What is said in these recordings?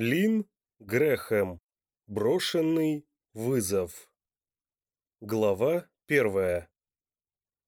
Лин Грэхэм. Брошенный вызов. Глава первая.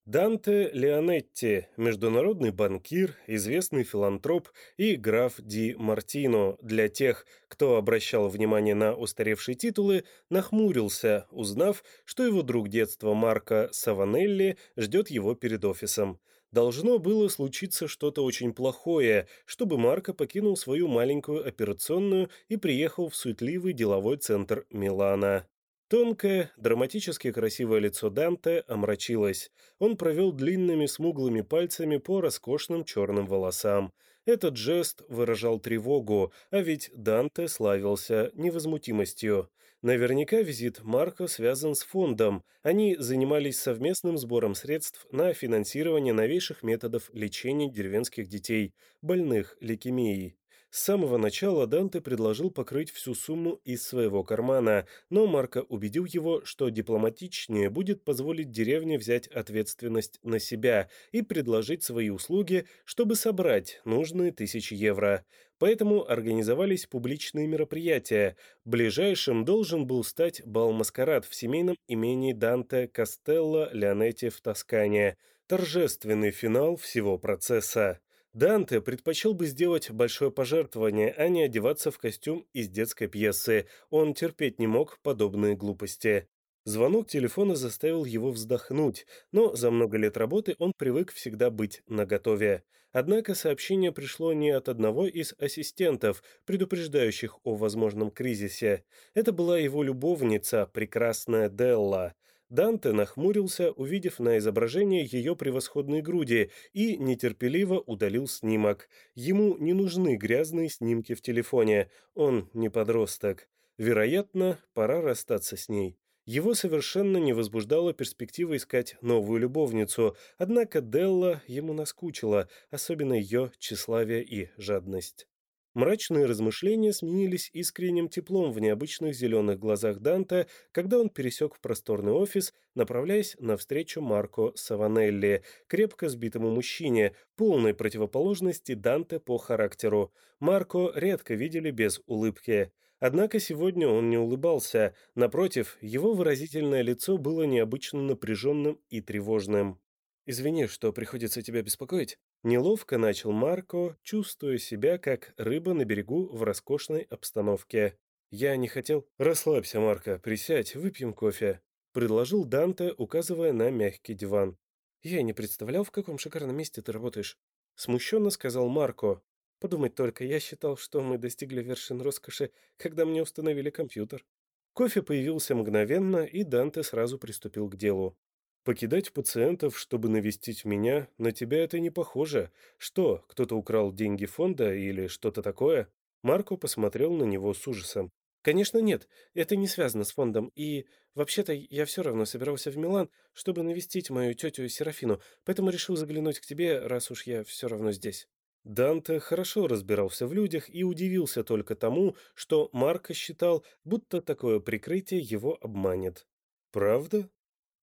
Данте Леонетти, международный банкир, известный филантроп и граф Ди Мартино, для тех, кто обращал внимание на устаревшие титулы, нахмурился, узнав, что его друг детства Марко Саванелли ждет его перед офисом. Должно было случиться что-то очень плохое, чтобы Марко покинул свою маленькую операционную и приехал в суетливый деловой центр Милана. Тонкое, драматически красивое лицо Данте омрачилось. Он провел длинными смуглыми пальцами по роскошным черным волосам. Этот жест выражал тревогу, а ведь Данте славился невозмутимостью. Наверняка визит Марко связан с фондом. Они занимались совместным сбором средств на финансирование новейших методов лечения деревенских детей, больных лейкемией. С самого начала Данте предложил покрыть всю сумму из своего кармана, но Марко убедил его, что дипломатичнее будет позволить деревне взять ответственность на себя и предложить свои услуги, чтобы собрать нужные тысячи евро. Поэтому организовались публичные мероприятия. Ближайшим должен был стать бал-маскарад в семейном имении Данте Кастелло Леонетти в Тоскане, торжественный финал всего процесса. Данте предпочел бы сделать большое пожертвование, а не одеваться в костюм из детской пьесы. Он терпеть не мог подобные глупости. Звонок телефона заставил его вздохнуть, но за много лет работы он привык всегда быть наготове. Однако сообщение пришло не от одного из ассистентов, предупреждающих о возможном кризисе. Это была его любовница, прекрасная Делла. Данте нахмурился, увидев на изображении ее превосходные груди, и нетерпеливо удалил снимок. Ему не нужны грязные снимки в телефоне, он не подросток. Вероятно, пора расстаться с ней. Его совершенно не возбуждала перспектива искать новую любовницу, однако Делла ему наскучила, особенно ее тщеславие и жадность. Мрачные размышления сменились искренним теплом в необычных зеленых глазах Данте, когда он пересек просторный офис, направляясь навстречу Марко Саванелли, крепко сбитому мужчине, полной противоположности Данте по характеру. Марко редко видели без улыбки. Однако сегодня он не улыбался, напротив, его выразительное лицо было необычно напряженным и тревожным. «Извини, что приходится тебя беспокоить», Неловко начал Марко, чувствуя себя как рыба на берегу в роскошной обстановке. «Я не хотел...» «Расслабься, Марко, присядь, выпьем кофе», — предложил Данте, указывая на мягкий диван. «Я не представлял, в каком шикарном месте ты работаешь», — смущенно сказал Марко. «Подумать только, я считал, что мы достигли вершин роскоши, когда мне установили компьютер». Кофе появился мгновенно, и Данте сразу приступил к делу. Покидать пациентов, чтобы навестить меня, на тебя это не похоже. Что, кто-то украл деньги фонда или что-то такое?» Марко посмотрел на него с ужасом. «Конечно нет, это не связано с фондом, и вообще-то я все равно собирался в Милан, чтобы навестить мою тетю Серафину, поэтому решил заглянуть к тебе, раз уж я все равно здесь». Данте хорошо разбирался в людях и удивился только тому, что Марко считал, будто такое прикрытие его обманет. «Правда?»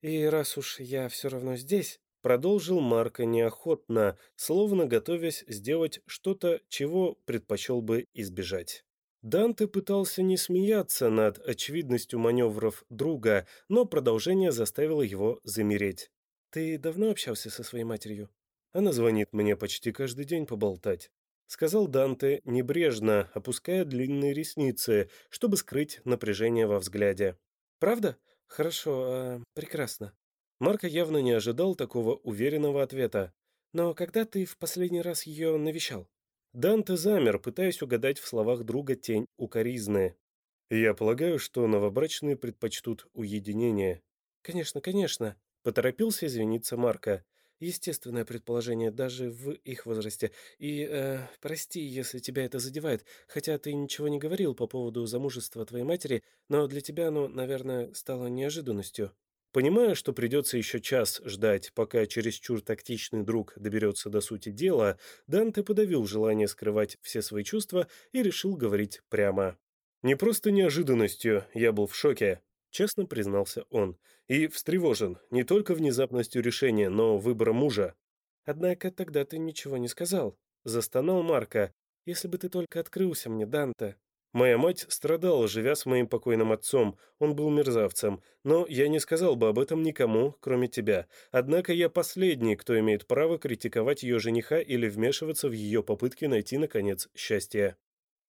«И раз уж я все равно здесь», — продолжил Марко неохотно, словно готовясь сделать что-то, чего предпочел бы избежать. Данте пытался не смеяться над очевидностью маневров друга, но продолжение заставило его замереть. «Ты давно общался со своей матерью?» «Она звонит мне почти каждый день поболтать», — сказал Данте небрежно, опуская длинные ресницы, чтобы скрыть напряжение во взгляде. «Правда? «Хорошо, э, прекрасно». Марко явно не ожидал такого уверенного ответа. «Но когда ты в последний раз ее навещал?» Данте замер, пытаясь угадать в словах друга тень укоризны. «Я полагаю, что новобрачные предпочтут уединение». «Конечно, конечно», — поторопился извиниться Марко естественное предположение даже в их возрасте. И э, прости, если тебя это задевает, хотя ты ничего не говорил по поводу замужества твоей матери, но для тебя оно, наверное, стало неожиданностью. Понимая, что придется еще час ждать, пока чересчур тактичный друг доберется до сути дела, Данте подавил желание скрывать все свои чувства и решил говорить прямо. Не просто неожиданностью, я был в шоке. Честно признался он. И встревожен не только внезапностью решения, но выбором мужа. Однако тогда ты ничего не сказал. Застонал Марко. Если бы ты только открылся мне, Данте. Моя мать страдала, живя с моим покойным отцом, он был мерзавцем, но я не сказал бы об этом никому, кроме тебя. Однако я последний, кто имеет право критиковать ее жениха или вмешиваться в ее попытки найти, наконец, счастье».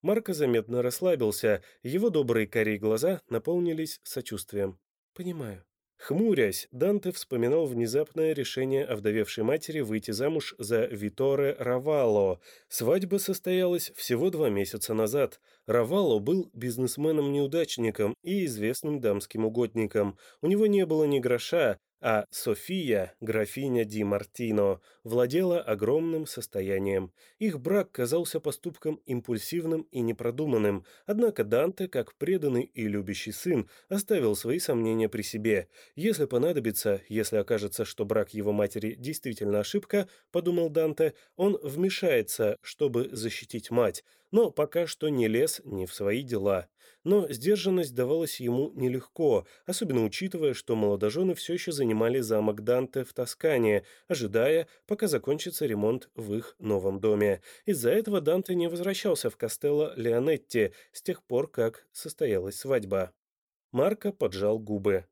Марко заметно расслабился, его добрые карие глаза наполнились сочувствием. «Понимаю. Хмурясь, Данте вспоминал внезапное решение овдовевшей матери выйти замуж за Виторе Равало. Свадьба состоялась всего два месяца назад. Равало был бизнесменом-неудачником и известным дамским угодником. У него не было ни гроша, а София, графиня Ди Мартино, владела огромным состоянием. Их брак казался поступком импульсивным и непродуманным, однако Данте, как преданный и любящий сын, оставил свои сомнения при себе. Если понадобится, если окажется, что брак его матери действительно ошибка, подумал Данте, он вмешается, чтобы защитить мать, но пока что не лез ни в свои дела. Но сдержанность давалась ему нелегко, особенно учитывая, что молодожены все еще занимали замок Данте в Тоскане, ожидая, пока закончится ремонт в их новом доме. Из-за этого Данте не возвращался в Кастелло Леонетти с тех пор, как состоялась свадьба. Марко поджал губы.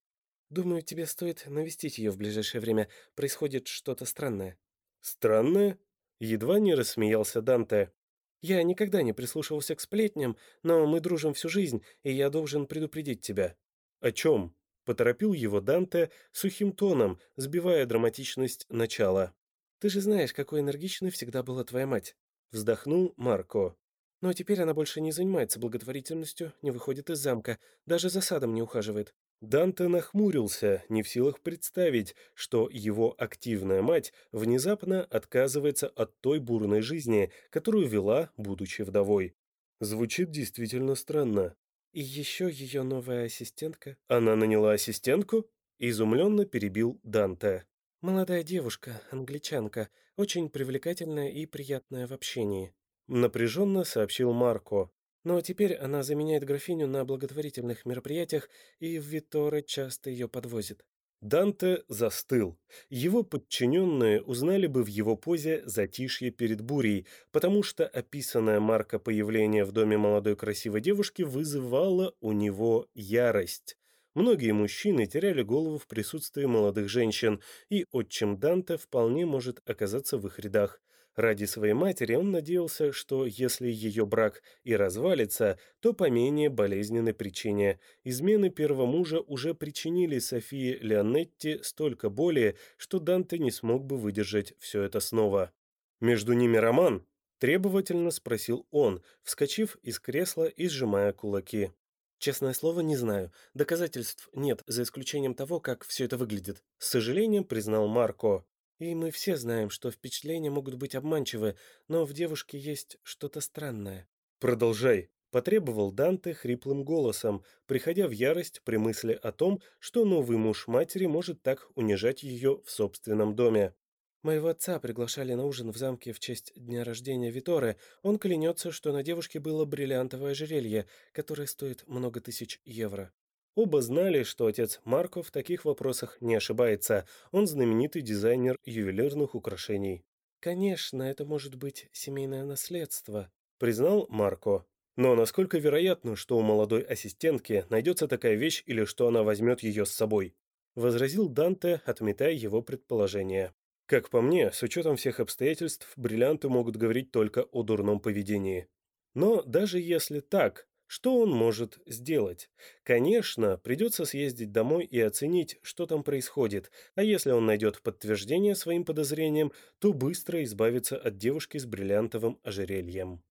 «Думаю, тебе стоит навестить ее в ближайшее время. Происходит что-то странное». «Странное?» Едва не рассмеялся Данте. Я никогда не прислушивался к сплетням, но мы дружим всю жизнь, и я должен предупредить тебя». «О чем?» — поторопил его Данте сухим тоном, сбивая драматичность начала. «Ты же знаешь, какой энергичной всегда была твоя мать», — вздохнул Марко. «Но теперь она больше не занимается благотворительностью, не выходит из замка, даже за садом не ухаживает. Данте нахмурился, не в силах представить, что его активная мать внезапно отказывается от той бурной жизни, которую вела, будучи вдовой. Звучит действительно странно. И еще ее новая ассистентка. Она наняла ассистентку? Изумленно перебил Данте. Молодая девушка, англичанка, очень привлекательная и приятная в общении. Напряженно сообщил Марко. Но теперь она заменяет графиню на благотворительных мероприятиях, и Виторе часто ее подвозит. Данте застыл. Его подчиненные узнали бы в его позе затишье перед бурей, потому что описанная марка появления в доме молодой красивой девушки вызывала у него ярость. Многие мужчины теряли голову в присутствии молодых женщин, и отчим Данте вполне может оказаться в их рядах. Ради своей матери он надеялся, что если ее брак и развалится, то по менее болезненной причине. Измены первого мужа уже причинили Софии Леонетти столько боли, что Данте не смог бы выдержать все это снова. «Между ними роман?» – требовательно спросил он, вскочив из кресла и сжимая кулаки. «Честное слово, не знаю. Доказательств нет, за исключением того, как все это выглядит», – с сожалением признал Марко. И мы все знаем, что впечатления могут быть обманчивы, но в девушке есть что-то странное. Продолжай, потребовал Данте хриплым голосом, приходя в ярость при мысли о том, что новый муж матери может так унижать ее в собственном доме. Моего отца приглашали на ужин в замке в честь дня рождения Виторы. Он клянется, что на девушке было бриллиантовое ожерелье, которое стоит много тысяч евро. Оба знали, что отец Марко в таких вопросах не ошибается. Он знаменитый дизайнер ювелирных украшений. «Конечно, это может быть семейное наследство», — признал Марко. «Но насколько вероятно, что у молодой ассистентки найдется такая вещь или что она возьмет ее с собой?» — возразил Данте, отметая его предположение. «Как по мне, с учетом всех обстоятельств, бриллианты могут говорить только о дурном поведении. Но даже если так, что он может сделать? Конечно, придется съездить домой и оценить, что там происходит, а если он найдет подтверждение своим подозрениям, то быстро избавится от девушки с бриллиантовым ожерельем.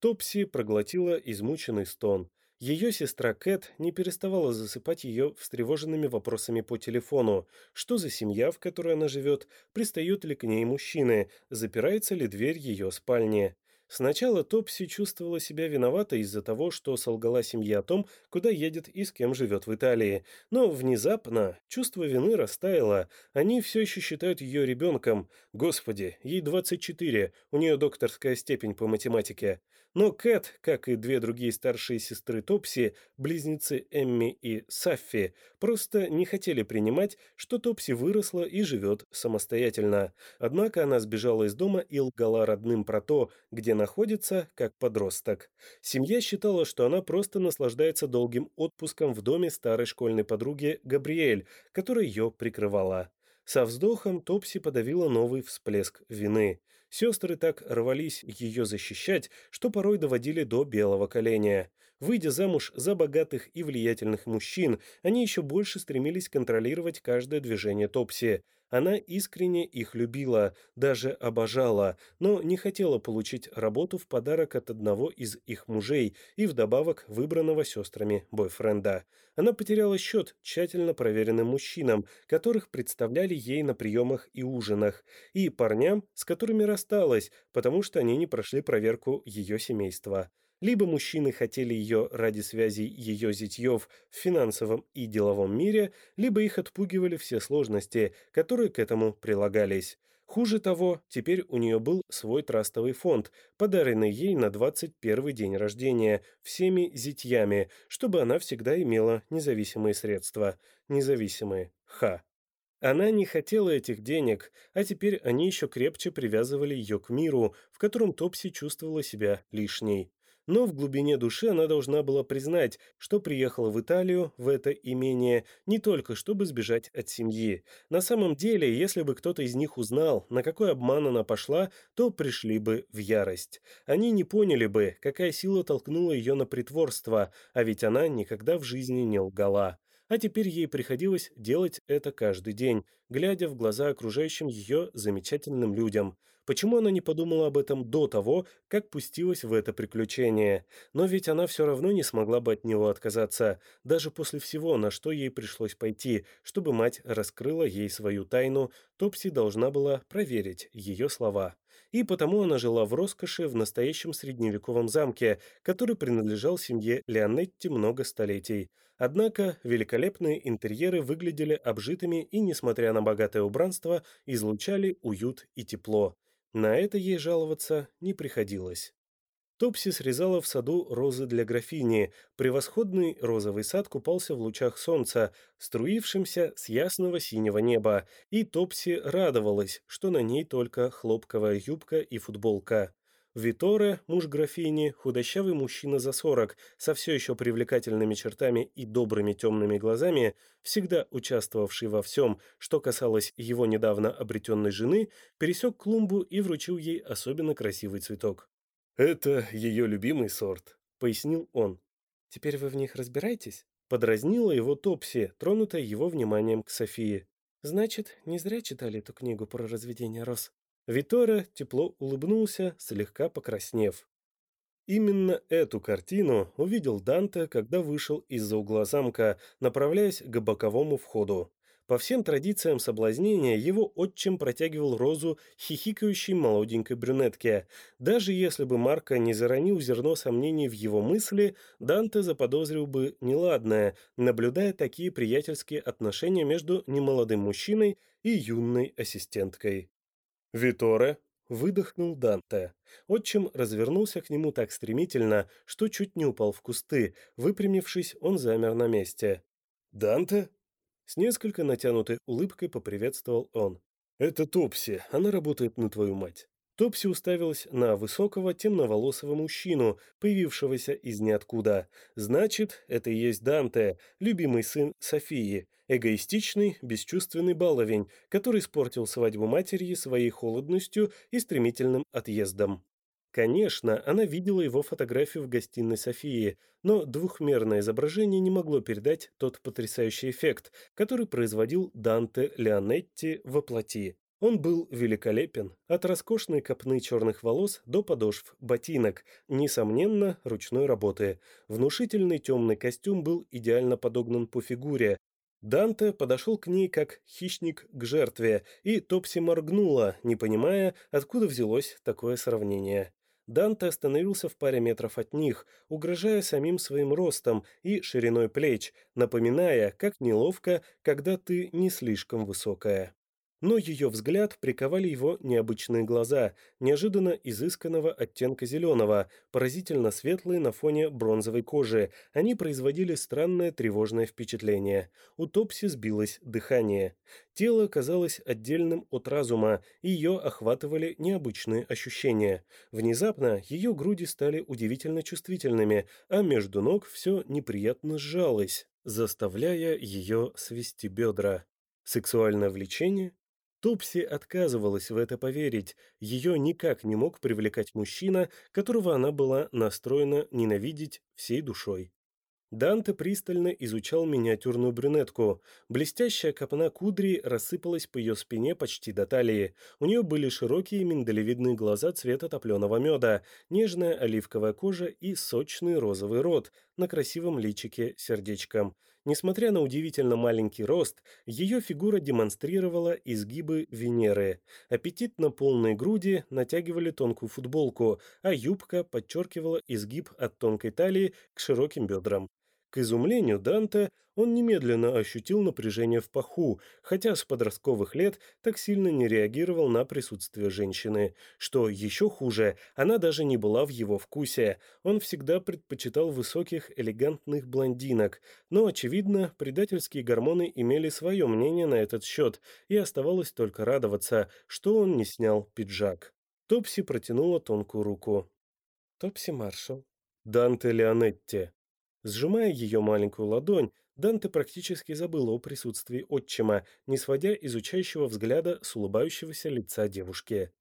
Топси проглотила измученный стон. Ее сестра Кэт не переставала засыпать ее встревоженными вопросами по телефону. Что за семья, в которой она живет? Пристают ли к ней мужчины? Запирается ли дверь ее спальни? Сначала Топси чувствовала себя виноватой из-за того, что солгала семье о том, куда едет и с кем живет в Италии. Но внезапно чувство вины растаяло. Они все еще считают ее ребенком. Господи, ей 24, у нее докторская степень по математике. Но Кэт, как и две другие старшие сестры Топси, близнецы Эмми и Саффи, просто не хотели принимать, что Топси выросла и живет самостоятельно. Однако она сбежала из дома и лгала родным про то, где находится, как подросток. Семья считала, что она просто наслаждается долгим отпуском в доме старой школьной подруги Габриэль, которая ее прикрывала. Со вздохом Топси подавила новый всплеск вины. Сестры так рвались ее защищать, что порой доводили до белого коленя. Выйдя замуж за богатых и влиятельных мужчин, они еще больше стремились контролировать каждое движение Топси. Она искренне их любила, даже обожала, но не хотела получить работу в подарок от одного из их мужей и вдобавок выбранного сестрами бойфренда. Она потеряла счет тщательно проверенным мужчинам, которых представляли ей на приемах и ужинах, и парням, с которыми рассталась, потому что они не прошли проверку ее семейства. Либо мужчины хотели ее ради связи ее зятьев в финансовом и деловом мире, либо их отпугивали все сложности, которые к этому прилагались. Хуже того, теперь у нее был свой трастовый фонд, подаренный ей на 21 день рождения всеми зятьями, чтобы она всегда имела независимые средства. Независимые. Ха. Она не хотела этих денег, а теперь они еще крепче привязывали ее к миру, в котором Топси чувствовала себя лишней но в глубине души она должна была признать, что приехала в Италию, в это имение, не только чтобы сбежать от семьи. На самом деле, если бы кто-то из них узнал, на какой обман она пошла, то пришли бы в ярость. Они не поняли бы, какая сила толкнула ее на притворство, а ведь она никогда в жизни не лгала а теперь ей приходилось делать это каждый день, глядя в глаза окружающим ее замечательным людям. Почему она не подумала об этом до того, как пустилась в это приключение? Но ведь она все равно не смогла бы от него отказаться, даже после всего, на что ей пришлось пойти, чтобы мать раскрыла ей свою тайну, Топси должна была проверить ее слова. И потому она жила в роскоши в настоящем средневековом замке, который принадлежал семье Леонетти много столетий. Однако великолепные интерьеры выглядели обжитыми и, несмотря на богатое убранство, излучали уют и тепло. На это ей жаловаться не приходилось. Топси срезала в саду розы для графини. Превосходный розовый сад купался в лучах солнца, струившимся с ясного синего неба, и Топси радовалась, что на ней только хлопковая юбка и футболка. Виторе, муж графини, худощавый мужчина за сорок, со все еще привлекательными чертами и добрыми темными глазами, всегда участвовавший во всем, что касалось его недавно обретенной жены, пересек клумбу и вручил ей особенно красивый цветок. «Это ее любимый сорт», — пояснил он. «Теперь вы в них разбираетесь?» Подразнила его Топси, тронутая его вниманием к Софии. «Значит, не зря читали эту книгу про разведение роз». Витора тепло улыбнулся, слегка покраснев. Именно эту картину увидел Данте, когда вышел из-за угла замка, направляясь к боковому входу. По всем традициям соблазнения его отчим протягивал розу хихикающей молоденькой брюнетке. Даже если бы Марко не заронил зерно сомнений в его мысли, Данте заподозрил бы неладное, наблюдая такие приятельские отношения между немолодым мужчиной и юной ассистенткой. «Виторе!» — выдохнул Данте. Отчим развернулся к нему так стремительно, что чуть не упал в кусты. Выпрямившись, он замер на месте. «Данте?» С несколько натянутой улыбкой поприветствовал он. «Это Топси, она работает на твою мать». Топси уставилась на высокого темноволосого мужчину, появившегося из ниоткуда. Значит, это и есть Данте, любимый сын Софии, эгоистичный, бесчувственный баловень, который испортил свадьбу матери своей холодностью и стремительным отъездом. Конечно, она видела его фотографию в гостиной Софии, но двухмерное изображение не могло передать тот потрясающий эффект, который производил Данте Леонетти во плоти. Он был великолепен, от роскошной копны черных волос до подошв ботинок, несомненно, ручной работы. Внушительный темный костюм был идеально подогнан по фигуре. Данте подошел к ней как хищник к жертве, и Топси моргнула, не понимая, откуда взялось такое сравнение. Данте остановился в паре метров от них, угрожая самим своим ростом и шириной плеч, напоминая, как неловко, когда ты не слишком высокая. Но ее взгляд приковали его необычные глаза, неожиданно изысканного оттенка зеленого, поразительно светлые на фоне бронзовой кожи. Они производили странное тревожное впечатление. У Топси сбилось дыхание. Тело казалось отдельным от разума, и ее охватывали необычные ощущения. Внезапно ее груди стали удивительно чувствительными, а между ног все неприятно сжалось, заставляя ее свести бедра. Сексуальное влечение? Тупси отказывалась в это поверить, ее никак не мог привлекать мужчина, которого она была настроена ненавидеть всей душой. Данте пристально изучал миниатюрную брюнетку. Блестящая копна кудри рассыпалась по ее спине почти до талии. У нее были широкие миндалевидные глаза цвета топленого меда, нежная оливковая кожа и сочный розовый рот на красивом личике сердечком. Несмотря на удивительно маленький рост, ее фигура демонстрировала изгибы Венеры. Аппетитно полные груди натягивали тонкую футболку, а юбка подчеркивала изгиб от тонкой талии к широким бедрам. К изумлению Данте он немедленно ощутил напряжение в паху, хотя с подростковых лет так сильно не реагировал на присутствие женщины. Что еще хуже, она даже не была в его вкусе. Он всегда предпочитал высоких, элегантных блондинок. Но, очевидно, предательские гормоны имели свое мнение на этот счет, и оставалось только радоваться, что он не снял пиджак. Топси протянула тонкую руку. «Топси Маршал». «Данте Леонетти». Сжимая ее маленькую ладонь, Данте практически забыл о присутствии отчима, не сводя изучающего взгляда с улыбающегося лица девушки.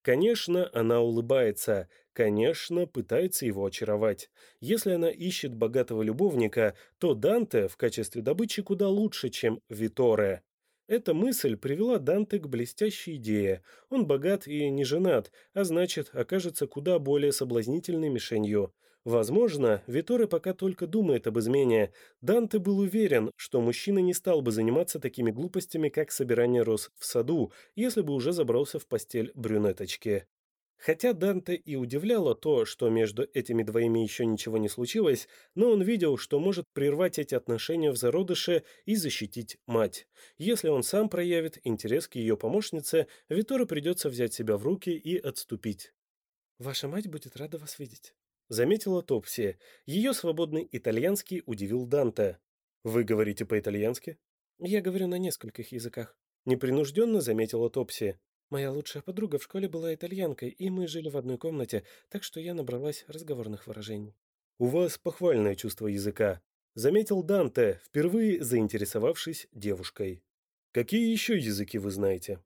Конечно, она улыбается, конечно, пытается его очаровать. Если она ищет богатого любовника, то Данте в качестве добычи куда лучше, чем Виторе. Эта мысль привела Данте к блестящей идее. Он богат и не женат, а значит, окажется куда более соблазнительной мишенью. Возможно, Виторе пока только думает об измене. Данте был уверен, что мужчина не стал бы заниматься такими глупостями, как собирание роз в саду, если бы уже забрался в постель брюнеточки. Хотя Данте и удивляло то, что между этими двоими еще ничего не случилось, но он видел, что может прервать эти отношения в зародыше и защитить мать. Если он сам проявит интерес к ее помощнице, Виторе придется взять себя в руки и отступить. «Ваша мать будет рада вас видеть», заметила Топси. Ее свободный итальянский удивил Данте. «Вы говорите по-итальянски?» «Я говорю на нескольких языках», — непринужденно заметила Топси. «Моя лучшая подруга в школе была итальянкой, и мы жили в одной комнате, так что я набралась разговорных выражений». «У вас похвальное чувство языка», — заметил Данте, впервые заинтересовавшись девушкой. «Какие еще языки вы знаете?»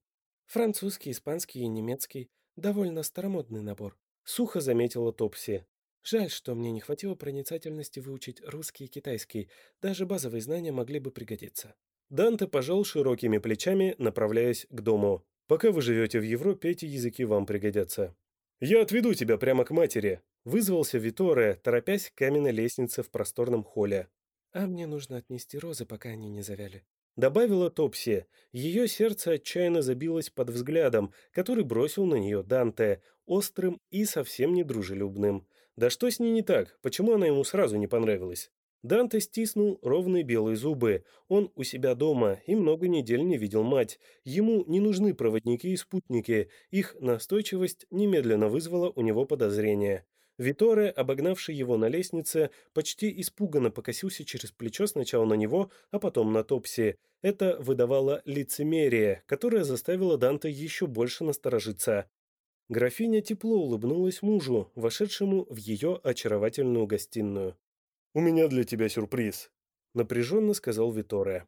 «Французский, испанский и немецкий. Довольно старомодный набор», — сухо заметила Топси. Жаль, что мне не хватило проницательности выучить русский и китайский. Даже базовые знания могли бы пригодиться. Данте пожал широкими плечами, направляясь к дому. «Пока вы живете в Европе, эти языки вам пригодятся». «Я отведу тебя прямо к матери», — вызвался Виторе, торопясь к каменной лестнице в просторном холле. «А мне нужно отнести розы, пока они не завяли», — добавила Топси. Ее сердце отчаянно забилось под взглядом, который бросил на нее Данте, острым и совсем недружелюбным. Да что с ней не так? Почему она ему сразу не понравилась? Данте стиснул ровные белые зубы. Он у себя дома и много недель не видел мать. Ему не нужны проводники и спутники. Их настойчивость немедленно вызвала у него подозрения. Виторе, обогнавший его на лестнице, почти испуганно покосился через плечо сначала на него, а потом на Топси. Это выдавало лицемерие, которое заставило Данте еще больше насторожиться. Графиня тепло улыбнулась мужу, вошедшему в ее очаровательную гостиную. «У меня для тебя сюрприз», — напряженно сказал Виторе.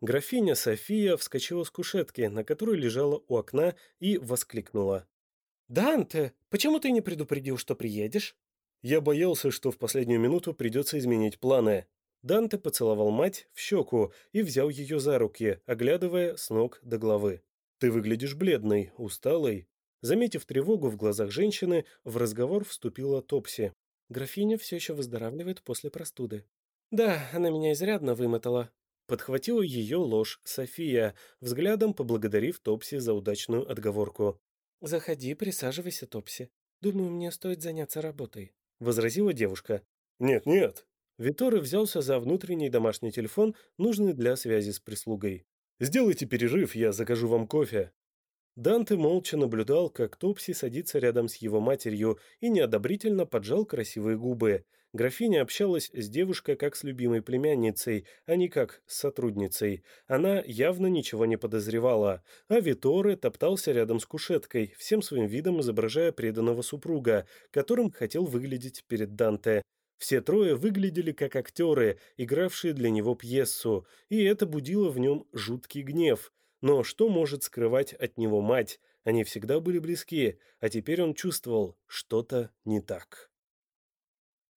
Графиня София вскочила с кушетки, на которой лежала у окна, и воскликнула. «Данте, почему ты не предупредил, что приедешь?» Я боялся, что в последнюю минуту придется изменить планы. Данте поцеловал мать в щеку и взял ее за руки, оглядывая с ног до головы. «Ты выглядишь бледной, усталой. Заметив тревогу в глазах женщины, в разговор вступила Топси. Графиня все еще выздоравливает после простуды. «Да, она меня изрядно вымотала». Подхватила ее ложь София, взглядом поблагодарив Топси за удачную отговорку. «Заходи, присаживайся, Топси. Думаю, мне стоит заняться работой», — возразила девушка. «Нет-нет». Виторы взялся за внутренний домашний телефон, нужный для связи с прислугой. Сделайте перерыв, я закажу вам кофе». Данте молча наблюдал, как Топси садится рядом с его матерью и неодобрительно поджал красивые губы. Графиня общалась с девушкой как с любимой племянницей, а не как с сотрудницей. Она явно ничего не подозревала. А Виторе топтался рядом с кушеткой, всем своим видом изображая преданного супруга, которым хотел выглядеть перед Данте. Все трое выглядели как актеры, игравшие для него пьесу, и это будило в нем жуткий гнев. Но что может скрывать от него мать? Они всегда были близки, а теперь он чувствовал, что-то не так.